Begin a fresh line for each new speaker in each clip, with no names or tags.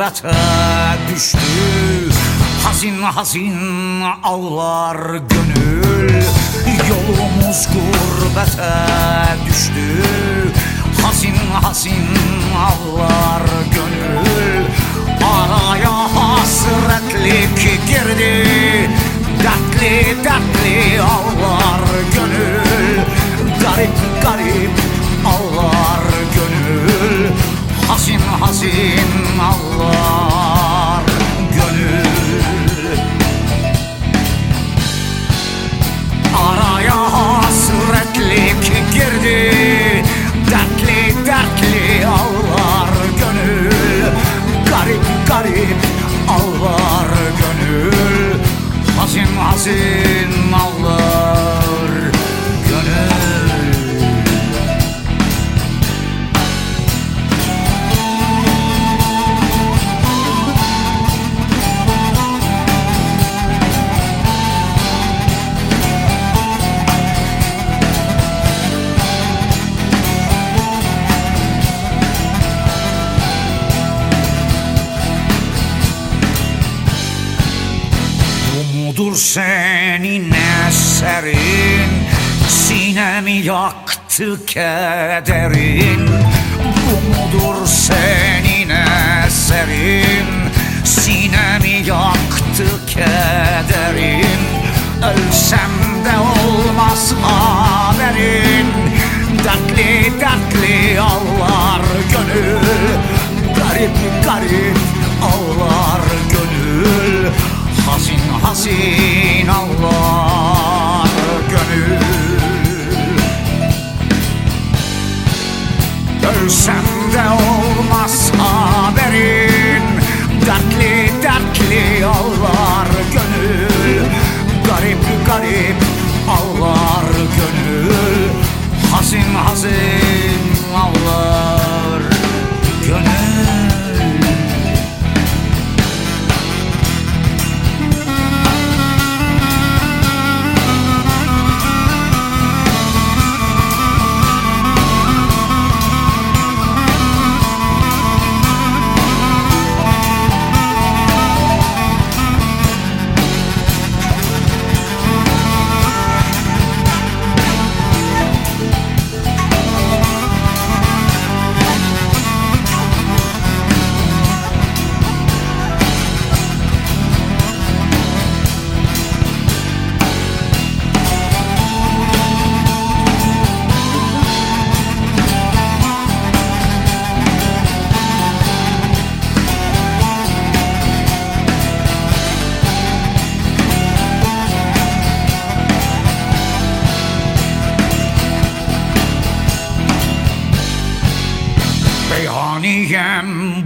gurbete düştü. Hazin hazin ağlar gönül. Yolumuz gurbete düştü. Hazin hazin ağlar gönül Bu mudur senin eserin Sinemi yaktı kederin. Bu mudur senin eserin Sinemi yaktı kederin. Ölsem de olmaz haberin. Dertli dertli ağlar gönül Garip garip ağlar gönül Hazin hazin ağlar gönül. Ölsem de olmaz haberin. Dertli dertli ağlar gönül. Garip garip ağlar gönül. Hazin hazin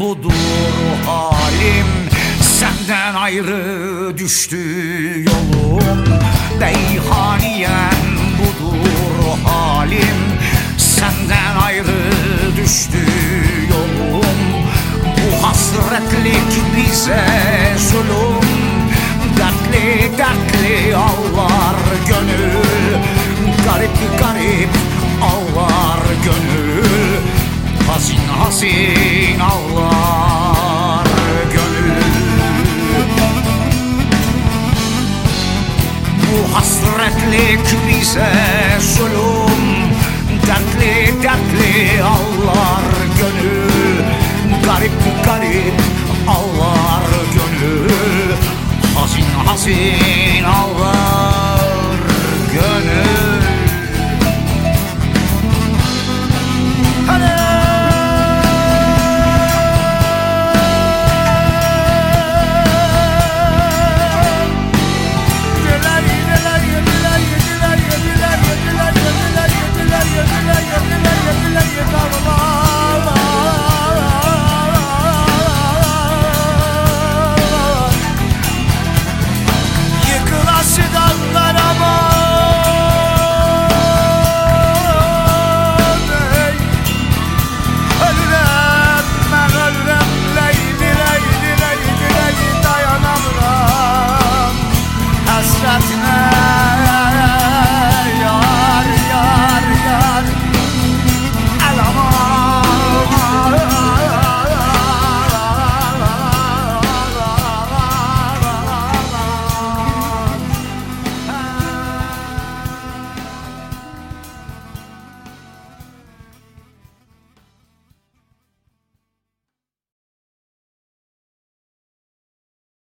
budur halim. Senden ayrı düştü yolum. Beyhaniyem budur halim. Senden ayrı düştü yolum. Bu hasretlik bize zulüm. Dertli dertli ağlar gönül. Garip garip ağlar gönül. Hazin hazin Bu hasretlik bize zulüm. Dertli dertli ağlar gönül. Garip garip ağlar gönül. Hazin hazin ağlar